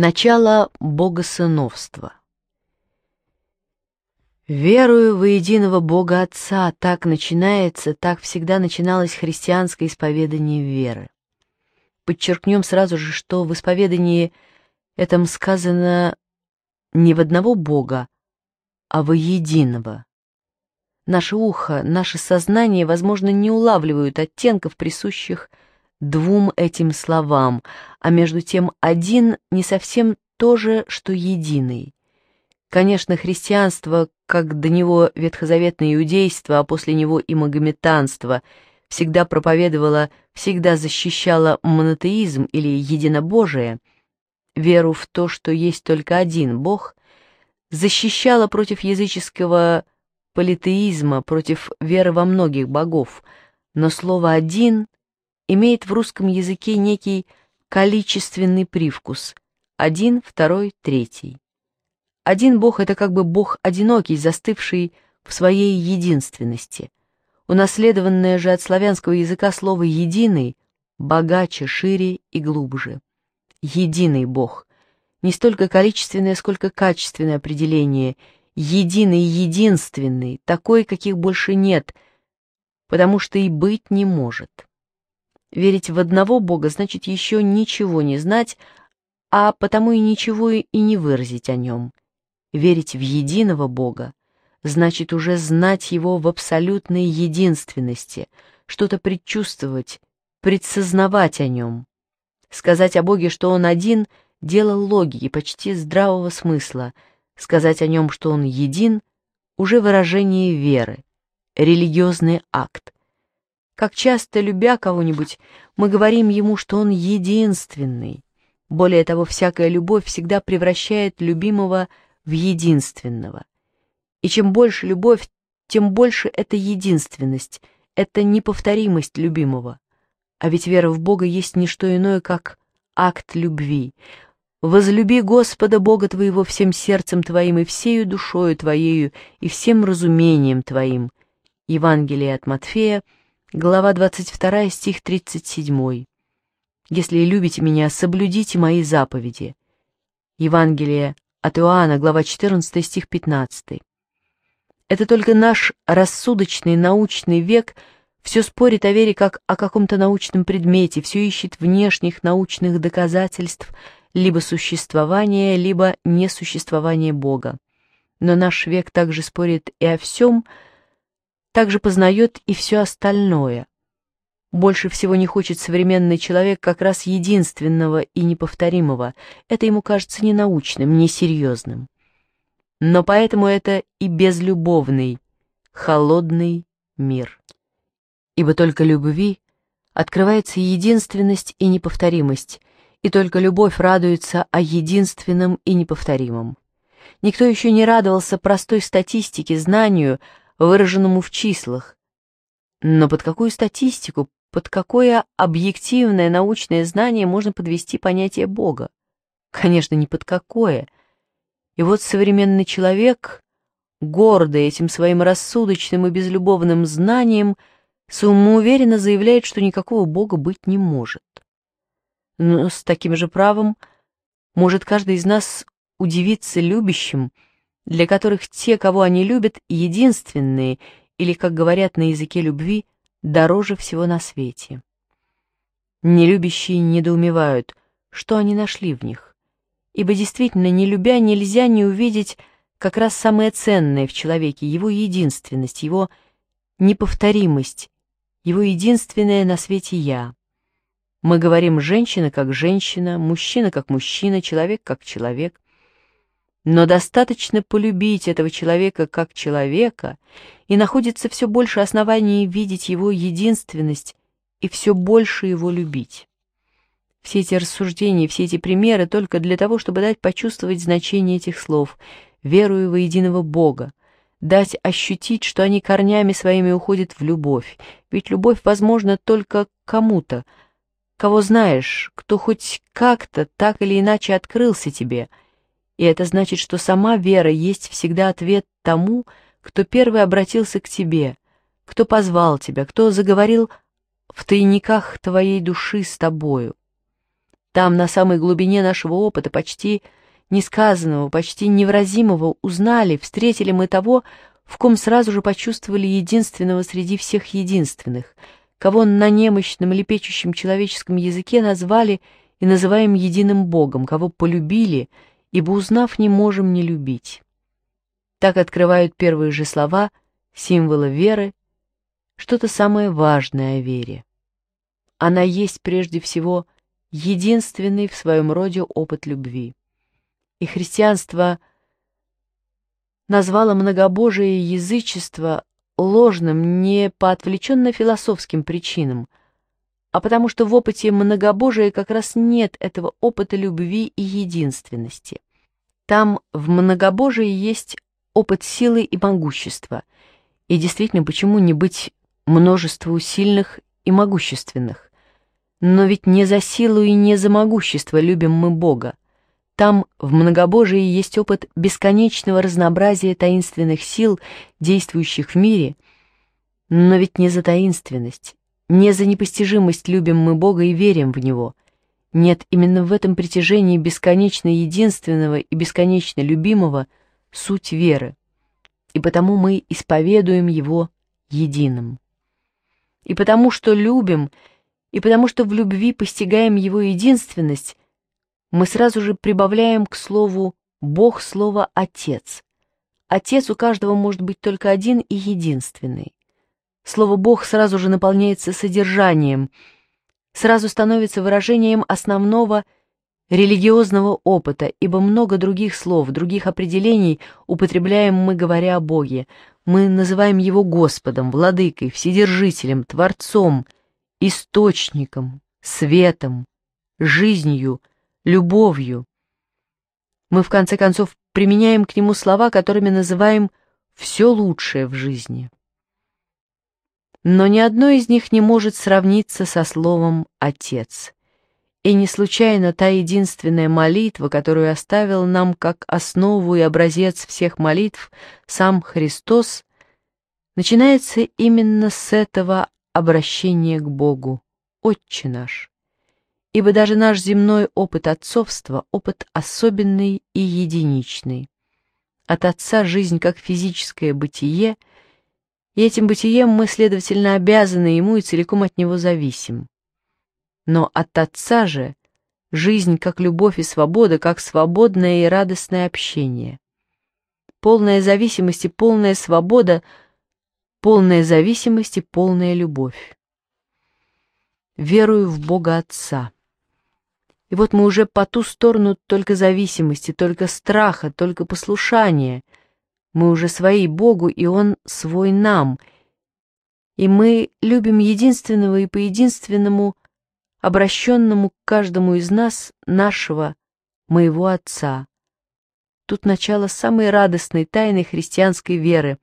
Начало богосыновства. «Верую во единого Бога Отца» — так начинается, так всегда начиналось христианское исповедание веры. Подчеркнем сразу же, что в исповедании этом сказано не в одного Бога, а во единого. Наше ухо, наше сознание, возможно, не улавливают оттенков, присущих Богу двум этим словам, а между тем один не совсем то же, что единый. Конечно, христианство, как до него ветхозаветное иудейство, а после него и магометанство, всегда проповедовало, всегда защищало монотеизм или единобожие, веру в то, что есть только один Бог, защищало против языческого политеизма, против веры во многих богов, но слово «один» имеет в русском языке некий количественный привкус – один, второй, третий. Один бог – это как бы бог одинокий, застывший в своей единственности. Унаследованное же от славянского языка слово «единый» богаче, шире и глубже. Единый бог – не столько количественное, сколько качественное определение – единый, единственный, такой, каких больше нет, потому что и быть не может. Верить в одного Бога значит еще ничего не знать, а потому и ничего и не выразить о нем. Верить в единого Бога значит уже знать его в абсолютной единственности, что-то предчувствовать, предсознавать о нем. Сказать о Боге, что он один, дело логики, почти здравого смысла. Сказать о нем, что он един, уже выражение веры, религиозный акт. Как часто, любя кого-нибудь, мы говорим ему, что он единственный. Более того, всякая любовь всегда превращает любимого в единственного. И чем больше любовь, тем больше это единственность, это неповторимость любимого. А ведь вера в Бога есть не что иное, как акт любви. «Возлюби Господа Бога твоего всем сердцем твоим и всею душою твоею и всем разумением твоим». Евангелие от Матфея, Глава 22, стих 37. «Если любите меня, соблюдите мои заповеди». Евангелие от Иоанна, глава 14, стих 15. Это только наш рассудочный научный век все спорит о вере как о каком-то научном предмете, все ищет внешних научных доказательств либо существования, либо несуществования Бога. Но наш век также спорит и о всем, что также познает и все остальное. Больше всего не хочет современный человек как раз единственного и неповторимого. Это ему кажется ненаучным, несерьезным. Но поэтому это и безлюбовный, холодный мир. Ибо только любви открывается единственность и неповторимость, и только любовь радуется о единственном и неповторимом. Никто еще не радовался простой статистике, знанию, выраженному в числах. Но под какую статистику, под какое объективное научное знание можно подвести понятие Бога? Конечно, не под какое. И вот современный человек, гордый этим своим рассудочным и безлюбовным знанием, самоуверенно заявляет, что никакого Бога быть не может. Но с таким же правом может каждый из нас удивиться любящим, для которых те, кого они любят, единственные, или, как говорят на языке любви, дороже всего на свете. Нелюбящие недоумевают, что они нашли в них, ибо действительно, не любя, нельзя не увидеть как раз самое ценное в человеке, его единственность, его неповторимость, его единственное на свете «я». Мы говорим «женщина как женщина», «мужчина как мужчина», «человек как человек», но достаточно полюбить этого человека как человека, и находится все больше оснований видеть его единственность и все больше его любить. Все эти рассуждения, все эти примеры только для того, чтобы дать почувствовать значение этих слов, верую во единого Бога, дать ощутить, что они корнями своими уходят в любовь, ведь любовь возможна только кому-то, кого знаешь, кто хоть как-то так или иначе открылся тебе — и это значит, что сама вера есть всегда ответ тому, кто первый обратился к тебе, кто позвал тебя, кто заговорил в тайниках твоей души с тобою. Там, на самой глубине нашего опыта, почти несказанного, почти невразимого, узнали, встретили мы того, в ком сразу же почувствовали единственного среди всех единственных, кого на немощном лепечущем человеческом языке назвали и называем единым Богом, кого полюбили — ибо, узнав, не можем не любить. Так открывают первые же слова символа веры, что-то самое важное о вере. Она есть прежде всего единственный в своем роде опыт любви. И христианство назвало многобожие язычество ложным не по отвлеченно-философским причинам, а потому что в опыте многобожия как раз нет этого опыта любви и единственности. Там в многобожии есть опыт силы и могущества. И действительно, почему не быть множеству сильных и могущественных? Но ведь не за силу и не за могущество любим мы Бога. Там в многобожии есть опыт бесконечного разнообразия таинственных сил, действующих в мире, но ведь не за таинственность, не за непостижимость любим мы Бога и верим в Него. Нет, именно в этом притяжении бесконечно единственного и бесконечно любимого суть веры. И потому мы исповедуем Его единым. И потому что любим, и потому что в любви постигаем Его единственность, мы сразу же прибавляем к слову «Бог» слово «Отец». Отец у каждого может быть только один и единственный. Слово «бог» сразу же наполняется содержанием, сразу становится выражением основного религиозного опыта, ибо много других слов, других определений употребляем мы, говоря о Боге. Мы называем Его Господом, Владыкой, Вседержителем, Творцом, Источником, Светом, Жизнью, Любовью. Мы, в конце концов, применяем к Нему слова, которыми называем «все лучшее в жизни» но ни одно из них не может сравниться со словом «отец». И не случайно та единственная молитва, которую оставил нам как основу и образец всех молитв сам Христос, начинается именно с этого обращения к Богу, «Отче наш». Ибо даже наш земной опыт отцовства – опыт особенный и единичный. От отца жизнь как физическое бытие – и этим бытием мы, следовательно, обязаны ему и целиком от него зависим. Но от Отца же жизнь как любовь и свобода, как свободное и радостное общение. Полная зависимость и полная свобода, полная зависимость и полная любовь. Верую в Бога Отца. И вот мы уже по ту сторону только зависимости, только страха, только послушания — мы уже свои Богу, и Он свой нам. И мы любим единственного и по единственному, обращенному к каждому из нас, нашего, моего Отца. Тут начало самой радостной тайны христианской веры,